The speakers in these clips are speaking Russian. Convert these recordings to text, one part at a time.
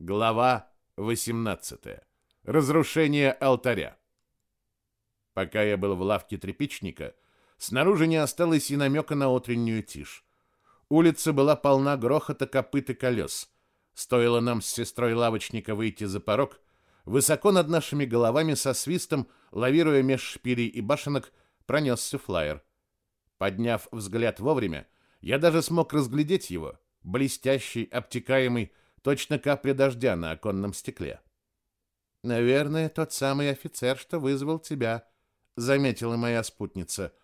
Глава 18. Разрушение алтаря. Пока я был в лавке тряпичника, снаружи не осталось и намека на утреннюю тишь. Улица была полна грохота копыт и колес. Стоило нам с сестрой лавочника выйти за порог, высоко над нашими головами со свистом, лавируя меж шпилей и башенок, пронесся флаер. Подняв взгляд вовремя, я даже смог разглядеть его, блестящий, обтекаемый, точно капли дождя на оконном стекле. Наверное, тот самый офицер, что вызвал тебя, заметила моя спутница.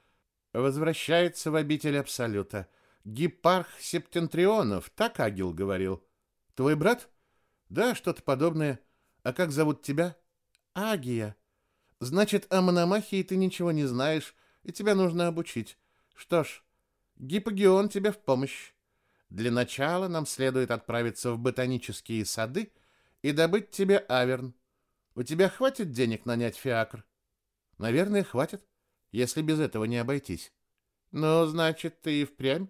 Возвращается в обитель абсолюта. Гипарх Септентрионов, так Агил говорил. Твой брат? Да, что-то подобное. А как зовут тебя? Агия. Значит, о мономахии ты ничего не знаешь, и тебя нужно обучить. Что ж, Гипогеон тебе в помощь. Для начала нам следует отправиться в ботанические сады и добыть тебе аверн. У тебя хватит денег нанять фиакр? Наверное, хватит, если без этого не обойтись. Ну, значит, ты и впрямь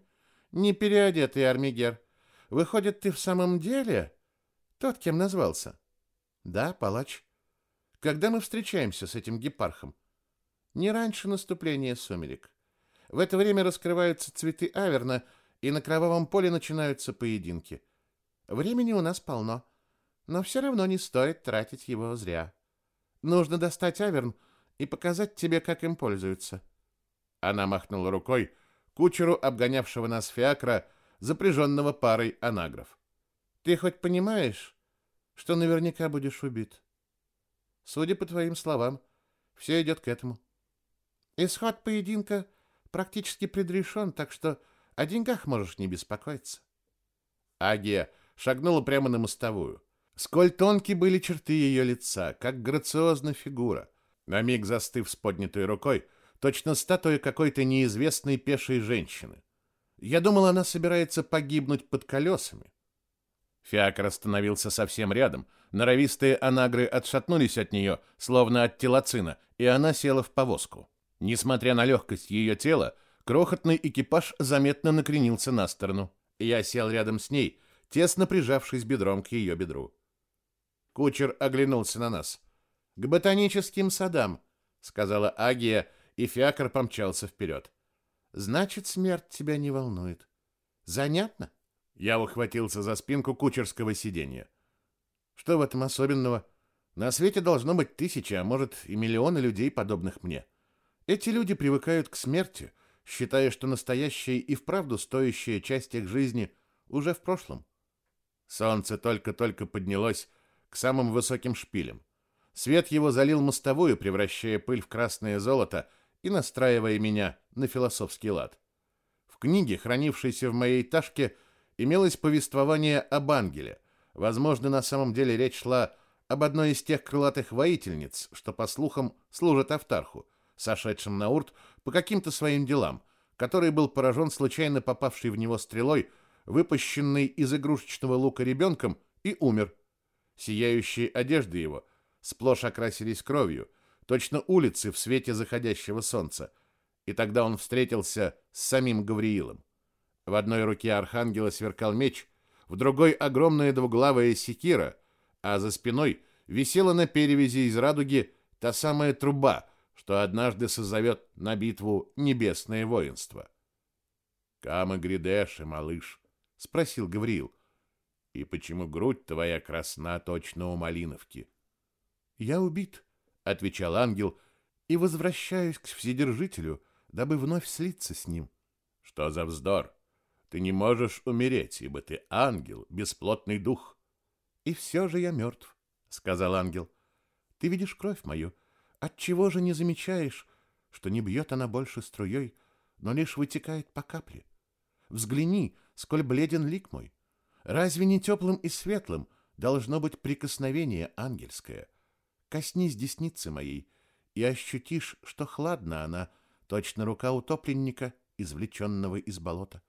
не переодетый армигер. Выходит, ты в самом деле тот, кем назвался? Да, палач. Когда мы встречаемся с этим гепархом? Не раньше наступления сумерек. В это время раскрываются цветы аверна — и на кровавом поле начинаются поединки. Времени у нас полно, но все равно не стоит тратить его зря. Нужно достать Аверн и показать тебе, как им пользуются. Она махнула рукой кучеру, обгонявшего нас фиакра, запряженного парой анагров. Ты хоть понимаешь, что наверняка будешь убит? Судя по твоим словам, все идет к этому. Исход поединка практически предрешен, так что о деньгах можешь не беспокоиться. Агия шагнула прямо на мостовую. Сколь тонкие были черты ее лица, как грациозна фигура. На миг застыв с поднятой рукой, точно статуя какой-то неизвестной пешей женщины. Я думал, она собирается погибнуть под колесами. Фиакр остановился совсем рядом. Норовистые анагры отшатнулись от нее, словно от телоцина, и она села в повозку. Несмотря на легкость ее тела, Крохотный экипаж заметно накренился на сторону. Я сел рядом с ней, тесно прижавшись бедром к ее бедру. Кучер оглянулся на нас. «К ботаническим садам», — сказала Агия, и Фиакр помчался вперед. «Значит, смерть тебя не волнует. Занятно?» Я ухватился за спинку кучерского сиденья. «Что в этом особенного? На свете должно быть тысячи, а может и миллионы людей, подобных мне. Эти люди привыкают к смерти» считая, что настоящая и вправду стоящая часть их жизни уже в прошлом. Солнце только-только поднялось к самым высоким шпилям. Свет его залил мостовую, превращая пыль в красное золото и настраивая меня на философский лад. В книге, хранившейся в моей ташке, имелось повествование об ангеле. Возможно, на самом деле речь шла об одной из тех крылатых воительниц, что, по слухам, служат Автарху, сошедшим на урт по каким-то своим делам, который был поражен случайно попавшей в него стрелой, выпущенной из игрушечного лука ребенком, и умер. Сияющие одежды его сплошь окрасились кровью, точно улицы в свете заходящего солнца, и тогда он встретился с самим Гавриилом. В одной руке архангела сверкал меч, в другой огромная двуглавая секира, а за спиной висела на перевязи из радуги та самая труба, что однажды созовет на битву небесное воинство. «Камы Гридеши, малыш?» — спросил Гавриил. «И почему грудь твоя красна точно у Малиновки?» «Я убит», — отвечал ангел, — «и возвращаюсь к Вседержителю, дабы вновь слиться с ним». «Что за вздор? Ты не можешь умереть, ибо ты ангел, бесплотный дух». «И все же я мертв», — сказал ангел. «Ты видишь кровь мою, — Отчего же не замечаешь, что не бьет она больше струей, но лишь вытекает по капле? Взгляни, сколь бледен лик мой. Разве не теплым и светлым должно быть прикосновение ангельское? Коснись десницы моей, и ощутишь, что хладна она, точно рука утопленника, извлеченного из болота.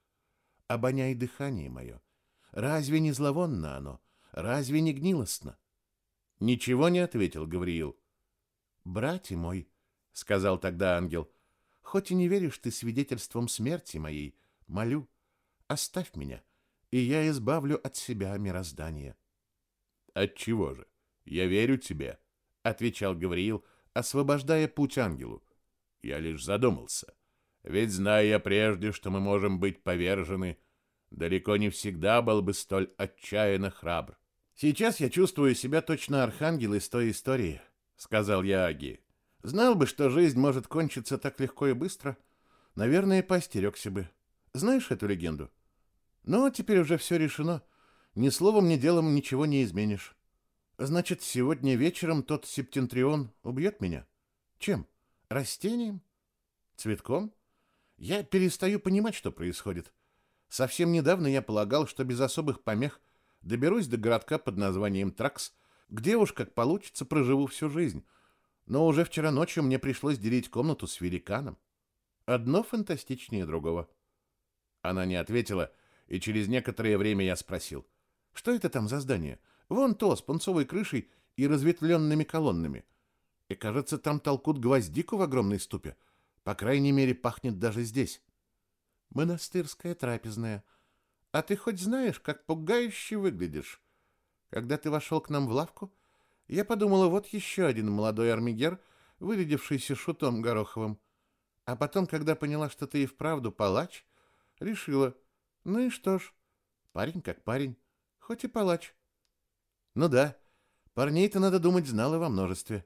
Обоняй дыхание мое. Разве не зловонно оно? Разве не гнилостно? Ничего не ответил Гавриил. «Братья мой», — сказал тогда ангел, — «хоть и не веришь ты свидетельством смерти моей, молю, оставь меня, и я избавлю от себя мироздание». Отчего же? Я верю тебе, отвечал Гавриил, освобождая путь ангелу. Я лишь задумался. Ведь зная я прежде, что мы можем быть повержены, далеко не всегда был бы столь отчаянно храбр. Сейчас я чувствую себя точно архангел из той истории, сказал я Аги. Знал бы, что жизнь может кончиться так легко и быстро, наверное, поостерегся бы. Знаешь эту легенду? Но теперь уже все решено. Ни словом, ни делом ничего не изменишь. Значит, сегодня вечером тот септентрион убьет меня? Чем? Растением? Цветком? Я перестаю понимать, что происходит. Совсем недавно я полагал, что без особых помех доберусь до городка под названием Тракс, где уж как получится проживу всю жизнь. Но уже вчера ночью мне пришлось делить комнату с великаном. Одно фантастичнее другого. Она не ответила, и через некоторое время я спросил, что это там за здание? Вон то, с пунцовой крышей и разветвленными колоннами. И, кажется, там толкут гвоздику в огромной ступе. По крайней мере, пахнет даже здесь. Монастырская трапезная. А ты хоть знаешь, как пугающе выглядишь? Когда ты вошел к нам в лавку, я подумала, вот еще один молодой армигер, вырядившийся шутом Гороховым. А потом, когда поняла, что ты и вправду палач, решила, ну и что ж, парень как парень, хоть и палач. Ну да, парней-то, надо думать, знала во множестве.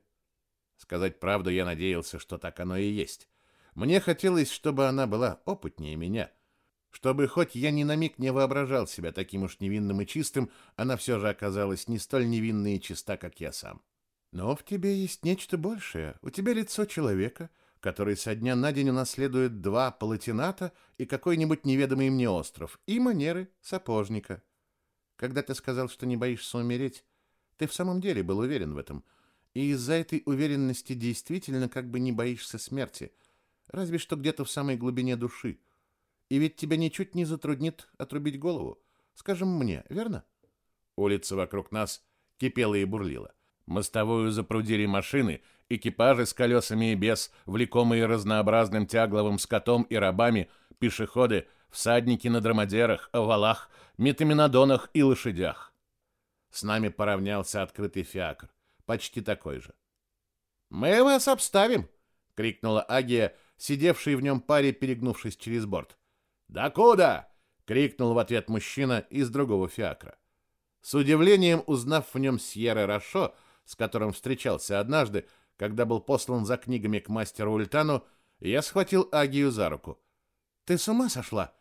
Сказать правду, я надеялся, что так оно и есть. Мне хотелось, чтобы она была опытнее меня. Чтобы хоть я ни на миг не воображал себя таким уж невинным и чистым, она все же оказалась не столь невинна и чиста, как я сам. Но в тебе есть нечто большее. У тебя лицо человека, который со дня на день унаследует два палатината и какой-нибудь неведомый мне остров, и манеры сапожника. Когда ты сказал, что не боишься умереть, ты в самом деле был уверен в этом, и из-за этой уверенности действительно как бы не боишься смерти — разве что где-то в самой глубине души. И ведь тебя ничуть не затруднит отрубить голову, скажем мне, верно? Улица вокруг нас кипела и бурлила. Мостовую запрудили машины, экипажи с колесами и без, влекомые разнообразным тягловым скотом и рабами, пешеходы, всадники на драмадерах, валах, метаминодонах и лошадях. С нами поравнялся открытый фиакр, почти такой же. «Мы вас обставим!» — крикнула Агия, сидевший в нем паре, перегнувшись через борт. «Да куда?» — крикнул в ответ мужчина из другого фиакра. С удивлением узнав в нем Сьерра Рашо, с которым встречался однажды, когда был послан за книгами к мастеру Ультану, я схватил Агию за руку. «Ты с ума сошла?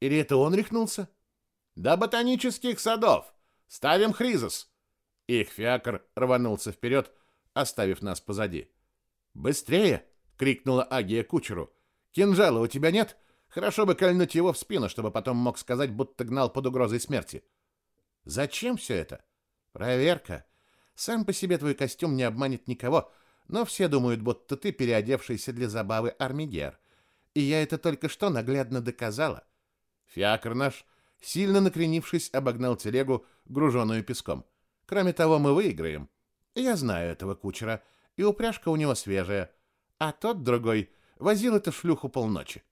Или это он рехнулся?» «До ботанических садов! Ставим хризис!» Их фиакр рванулся вперед, оставив нас позади. «Быстрее!» — крикнула Агия кучеру. «Кинжала у тебя нет? Хорошо бы кольнуть его в спину, чтобы потом мог сказать, будто гнал под угрозой смерти». «Зачем все это?» «Проверка. Сам по себе твой костюм не обманет никого, но все думают, будто ты переодевшийся для забавы армигер. И я это только что наглядно доказала». Фиакр наш, сильно накренившись, обогнал телегу, груженную песком. «Кроме того, мы выиграем. Я знаю этого кучера, и упряжка у него свежая» а тот другой возил эту шлюху полночи.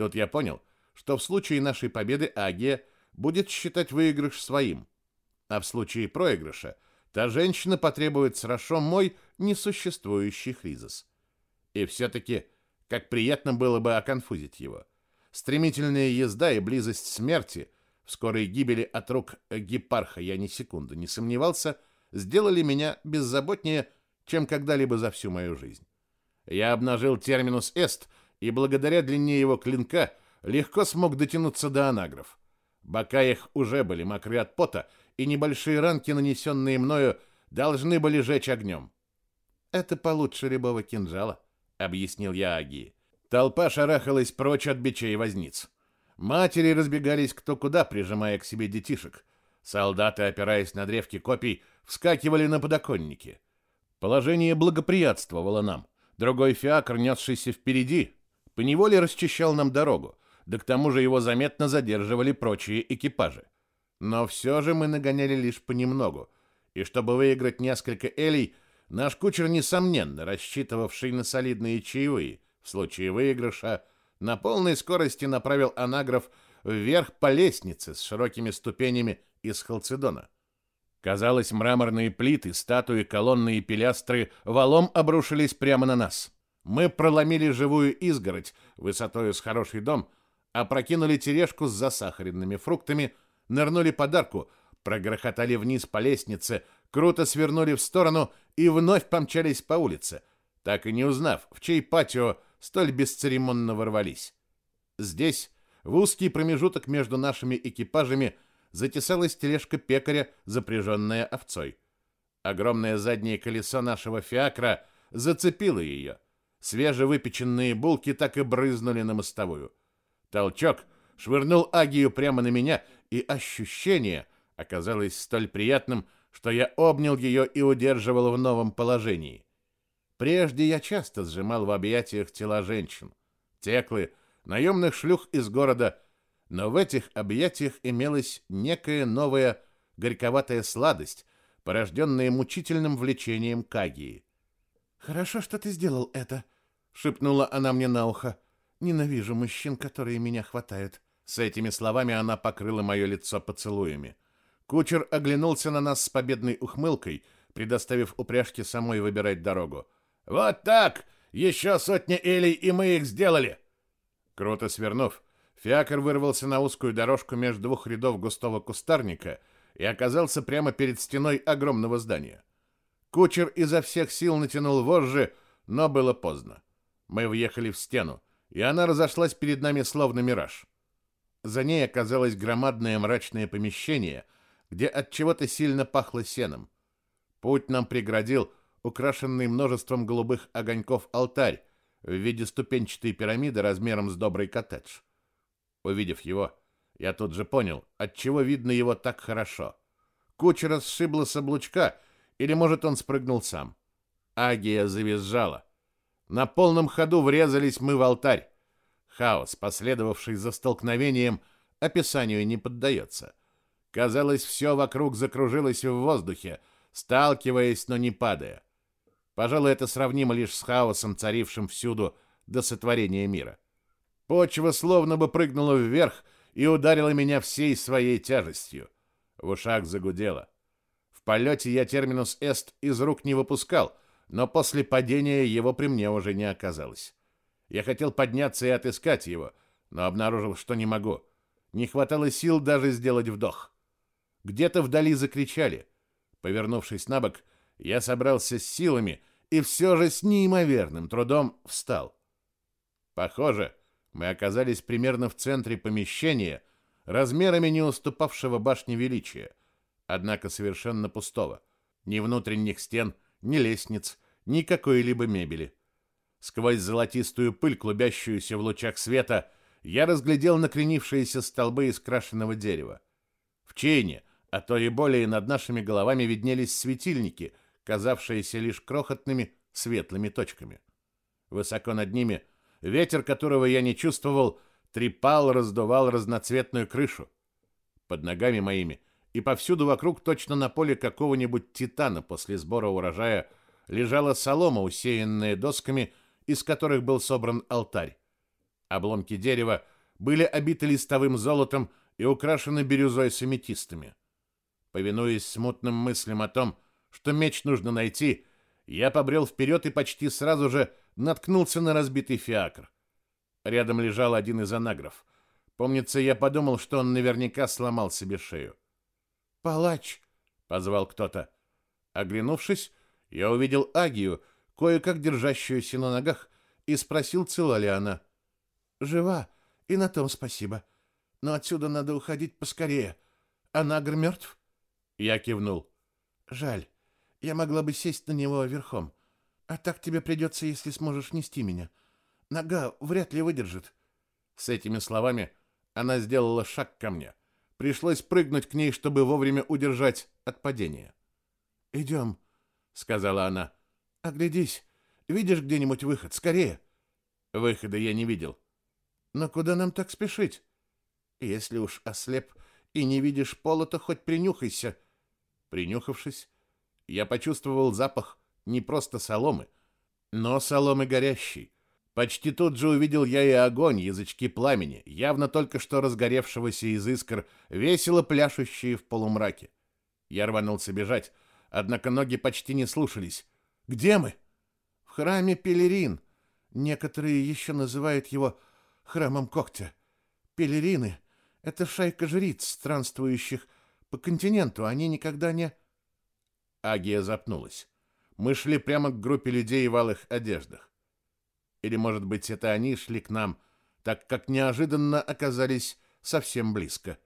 Тут я понял, что в случае нашей победы Агия будет считать выигрыш своим, а в случае проигрыша та женщина потребует с Рашом мой несуществующий хризис. И все-таки, как приятно было бы оконфузить его. Стремительная езда и близость смерти, в скорой гибели от рук гепарха я ни секунды не сомневался, сделали меня беззаботнее, чем когда-либо за всю мою жизнь. Я обнажил терминус эст и благодаря длине его клинка легко смог дотянуться до анагров. Бока их уже были мокры от пота, и небольшие ранки, нанесенные мною, должны были жечь огнем. «Это получше любого кинжала», — объяснил я Агии. Толпа шарахалась прочь от бичей возниц. Матери разбегались кто куда, прижимая к себе детишек. Солдаты, опираясь на древки копий, вскакивали на подоконники. Положение благоприятствовало нам. Другой фиакр, несшийся впереди, поневоле расчищал нам дорогу, да к тому же его заметно задерживали прочие экипажи. Но все же мы нагоняли лишь понемногу, и чтобы выиграть несколько элей, наш кучер, несомненно, рассчитывавший на солидные чаевые, в случае выигрыша, на полной скорости направил анаграф вверх по лестнице с широкими ступенями из халцедона. Казалось, мраморные плиты, статуи, колонны и пилястры валом обрушились прямо на нас. Мы проломили живую изгородь высотой с хороший дом, опрокинули тележку с засахаренными фруктами, нырнули под арку, прогрохотали вниз по лестнице, круто свернули в сторону и вновь помчались по улице, так и не узнав, в чей патио столь бесцеремонно ворвались. Здесь, в узкий промежуток между нашими экипажами, затесалась тележка пекаря, запряженная овцой. Огромное заднее колесо нашего фиакра зацепило ее. Свежевыпеченные булки так и брызнули на мостовую. Толчок швырнул Агию прямо на меня, и ощущение оказалось столь приятным, что я обнял ее и удерживал в новом положении. Прежде я часто сжимал в объятиях тела женщин, теклы, наемных шлюх из города, но в этих объятиях имелась некая новая горьковатая сладость, порожденная мучительным влечением к Агии. «Хорошо, что ты сделал это», — шепнула она мне на ухо. «Ненавижу мужчин, которые меня хватают». С этими словами она покрыла мое лицо поцелуями. Кучер оглянулся на нас с победной ухмылкой, предоставив упряжке самой выбирать дорогу. «Вот так! Еще сотня элей, и мы их сделали!» Круто свернув, Фиакр вырвался на узкую дорожку между двух рядов густого кустарника и оказался прямо перед стеной огромного здания. Кучер изо всех сил натянул вожжи, но было поздно. Мы въехали в стену, и она разошлась перед нами словно мираж. За ней оказалось громадное мрачное помещение — где от чего-то сильно пахло сеном. Путь нам преградил украшенный множеством голубых огоньков алтарь в виде ступенчатой пирамиды размером с добрый коттедж. Увидев его, я тут же понял, от чего видно его так хорошо. Кучера сшибла с облучка, или, может, он спрыгнул сам. Агия завизжала. На полном ходу врезались мы в алтарь. Хаос, последовавший за столкновением, описанию не поддается. Казалось, все вокруг закружилось в воздухе, сталкиваясь, но не падая. Пожалуй, это сравнимо лишь с хаосом, царившим всюду до сотворения мира. Почва словно бы прыгнула вверх и ударила меня всей своей тяжестью. В ушах загудело. В полете я терминус эст из рук не выпускал, но после падения его при мне уже не оказалось. Я хотел подняться и отыскать его, но обнаружил, что не могу. Не хватало сил даже сделать вдох. Где-то вдали закричали. Повернувшись на бок, я собрался с силами и все же с неимоверным трудом встал. Похоже, мы оказались примерно в центре помещения, размерами не уступавшего башне величия, однако совершенно пустого. Ни внутренних стен, ни лестниц, ни какой-либо мебели. Сквозь золотистую пыль, клубящуюся в лучах света, я разглядел накренившиеся столбы из крашеного дерева. В чейне, а то и более над нашими головами виднелись светильники, казавшиеся лишь крохотными светлыми точками. Высоко над ними ветер, которого я не чувствовал, трепал, раздувал разноцветную крышу. Под ногами моими и повсюду вокруг, точно на поле какого-нибудь титана после сбора урожая, лежала солома, усеянная досками, из которых был собран алтарь. Обломки дерева были обиты листовым золотом и украшены бирюзой с аметистами. Повинуясь смутным мыслям о том, что меч нужно найти, я побрел вперед и почти сразу же наткнулся на разбитый фиакр. Рядом лежал один из анагров. Помнится, я подумал, что он наверняка сломал себе шею. «Палач!» — позвал кто-то. Оглянувшись, я увидел Агию, кое-как держащуюся на ногах, и спросил, цела ли она. «Жива, и на том спасибо. Но отсюда надо уходить поскорее. Анагр мертв?» Я кивнул. Жаль. Я могла бы сесть на него верхом. А так тебе придется, если сможешь нести меня. Нога вряд ли выдержит. С этими словами она сделала шаг ко мне. Пришлось прыгнуть к ней, чтобы вовремя удержать от падения. «Идем», — сказала она. «Оглядись. Видишь где-нибудь выход? Скорее!» Выхода я не видел. «Но куда нам так спешить? Если уж ослеп и не видишь пола, то хоть принюхайся», Принюхавшись, я почувствовал запах не просто соломы, но соломы горящей. Почти тут же увидел я и огонь, язычки пламени, явно только что разгоревшегося из искр, весело пляшущие в полумраке. Я рванулся бежать, однако ноги почти не слушались. «Где мы?» «В храме Пелерин. Некоторые еще называют его храмом когтя. Пелерины — это шайка жриц, странствующих по континенту. Они никогда не...» Агия запнулась. Мы шли прямо к группе людей в алых одеждах. Или, может быть, это они шли к нам, так как неожиданно оказались совсем близко.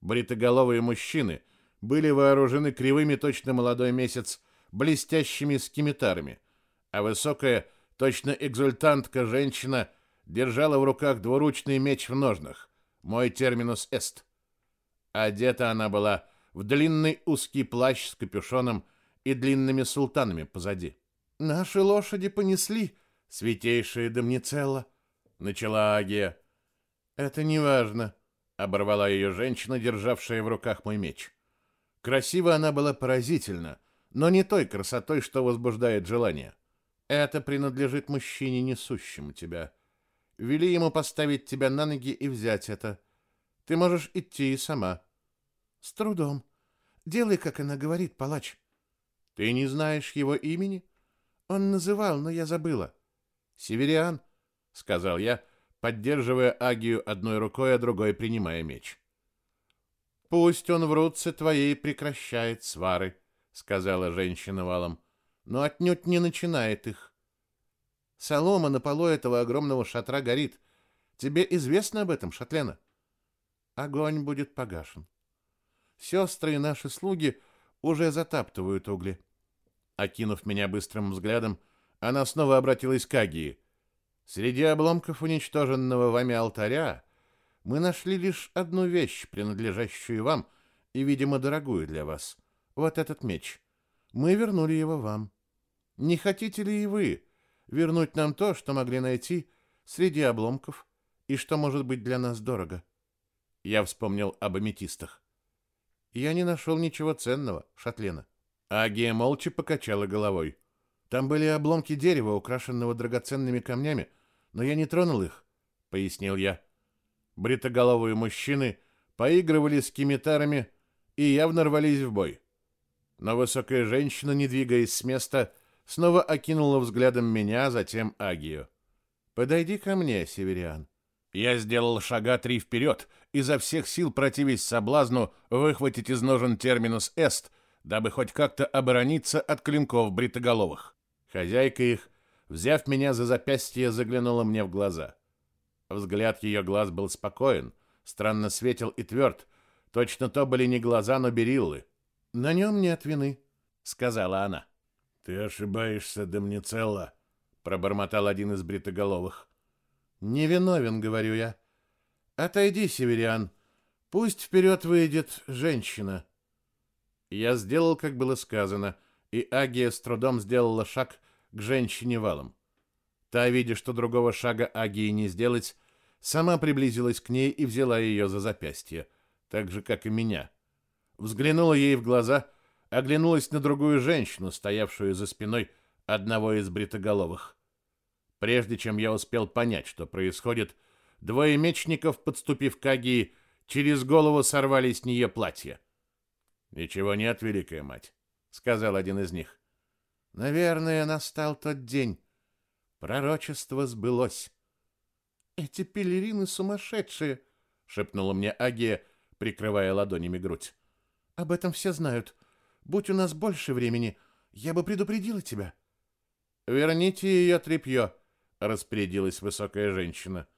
Бритоголовые мужчины были вооружены кривыми точно молодой месяц блестящими скимитарами, а высокая, точно экзультантка женщина держала в руках двуручный меч в ножнах, мой терминус эст. Одета она была в длинный узкий плащ с капюшоном и длинными султанами позади. «Наши лошади понесли, святейшая Домницелла», — начала Агия. «Это не важно», — оборвала ее женщина, державшая в руках мой меч. Красиво она была поразительно, но не той красотой, что возбуждает желание. Это принадлежит мужчине, несущему тебя. Вели ему поставить тебя на ноги и взять это. Ты можешь идти и сама. С трудом. Делай, как она говорит, палач. Ты не знаешь его имени? Он называл, но я забыла. Севериан, сказал я, поддерживая Агию одной рукой, а другой принимая меч. Пусть он в рутце твоей прекращает свары, сказала женщина валом, но отнюдь не начинает их. Солома на полу этого огромного шатра горит. Тебе известно об этом, Шатлена? Огонь будет погашен. Сестры и наши слуги уже затаптывают угли. Окинув меня быстрым взглядом, она снова обратилась к Агии. Среди обломков уничтоженного вами алтаря мы нашли лишь одну вещь, принадлежащую вам и, видимо, дорогую для вас. Вот этот меч. Мы вернули его вам. Не хотите ли и вы вернуть нам то, что могли найти среди обломков и что может быть для нас дорого? Я вспомнил об аметистах. Я не нашел ничего ценного, Шатлена. Агия молча покачала головой. Там были обломки дерева, украшенного драгоценными камнями, но я не тронул их, пояснил я. Бритоголовые мужчины поигрывали с кимитарами и явно рвались в бой. Но высокая женщина, не двигаясь с места, снова окинула взглядом меня, затем Агию. «Подойди ко мне, Севериан». Я сделал шага три вперед, изо всех сил противясь соблазну выхватить из ножен терминус «эст», дабы хоть как-то оборониться от клинков бритоголовых. Хозяйка их, взяв меня за запястье, заглянула мне в глаза. Взгляд ее глаз был спокоен, странно светел и тверд. Точно то были не глаза, но бериллы. «На нем нет вины», — сказала она. «Ты ошибаешься, Домницелла», — пробормотал один из бритоголовых. «Невиновен», — говорю я. «Отойди, северян. Пусть вперед выйдет женщина». Я сделал, как было сказано, и Агия с трудом сделала шаг к женщине валом. Та, видя, что другого шага Агии не сделать, сама приблизилась к ней и взяла ее за запястье, так же, как и меня. Взглянула ей в глаза, оглянулась на другую женщину, стоявшую за спиной одного из бритоголовых. Прежде чем я успел понять, что происходит, двое мечников, подступив к Агии, через голову сорвали с нее платье. «Ничего нет, великая мать», — сказал один из них. «Наверное, настал тот день. Пророчество сбылось». «Эти пелерины сумасшедшие!» — шепнула мне Агия, прикрывая ладонями грудь. «Об этом все знают. Будь у нас больше времени, я бы предупредила тебя». «Верните ее тряпье», — распорядилась высокая женщина.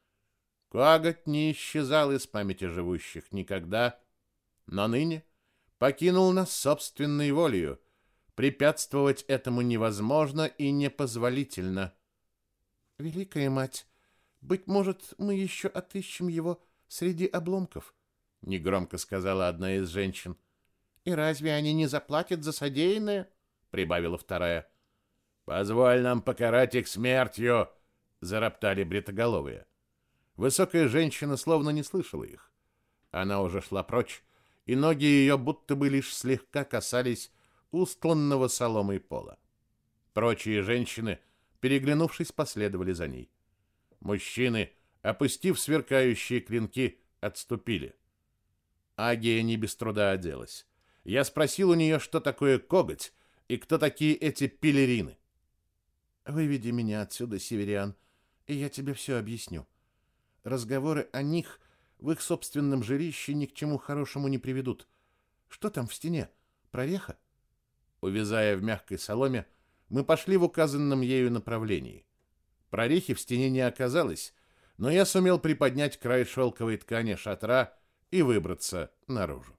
Коготь не исчезал из памяти живущих никогда, но ныне покинул нас собственной волею. Препятствовать этому невозможно и непозволительно. Великая мать, быть может, мы еще отыщем его среди обломков, негромко сказала одна из женщин. И разве они не заплатят за содеянное? прибавила вторая. Позволь нам покарать их смертью, зароптали бритоголовые. Высокая женщина словно не слышала их. Она уже шла прочь, и ноги ее будто бы лишь слегка касались устланного соломой пола. Прочие женщины, переглянувшись, последовали за ней. Мужчины, опустив сверкающие клинки, отступили. Агия не без труда оделась. Я спросил у нее, что такое коготь и кто такие эти пелерины. Выведи меня отсюда, северян, и я тебе все объясню. Разговоры о них в их собственном жилище ни к чему хорошему не приведут. Что там в стене? Прореха? Увязая в мягкой соломе, мы пошли в указанном ею направлении. Прорехи в стене не оказалось, но я сумел приподнять край шелковой ткани шатра и выбраться наружу.